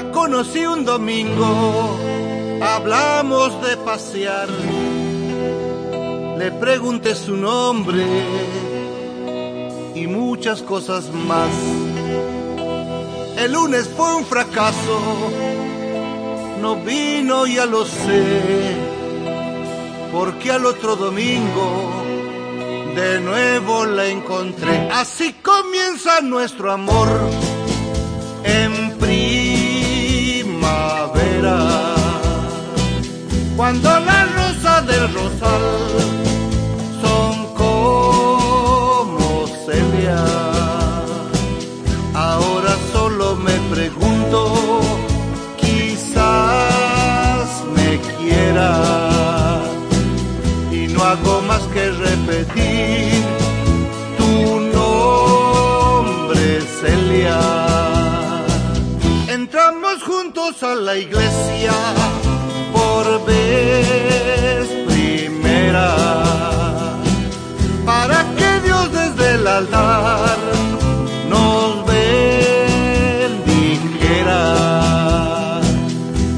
La conocí un domingo, hablamos de pasear. Le pregunté su nombre y muchas cosas más. El lunes fue un fracaso, no vino, ya lo sé, porque al otro domingo de nuevo la encontré. Así comienza nuestro amor en del rosal son como celia. Ahora solo me pregunto, quizás me quiera y no hago más que repetir tu nombre, Celia. Entramos juntos a la iglesia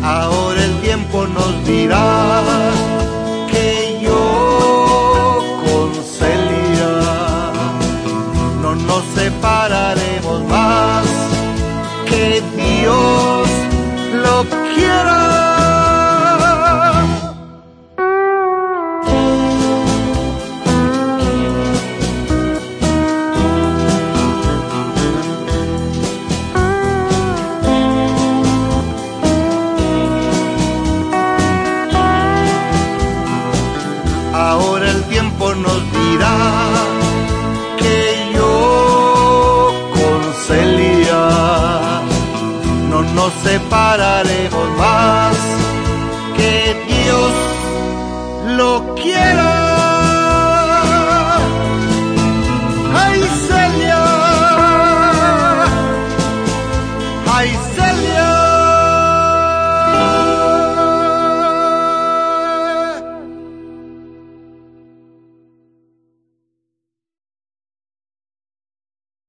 Ahora el tiempo nos dirá que yo con Celia no nos separaremos más, que Dios nos dirá que yo con Celia no nos separaremos más,